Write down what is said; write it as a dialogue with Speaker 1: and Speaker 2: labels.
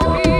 Speaker 1: happy.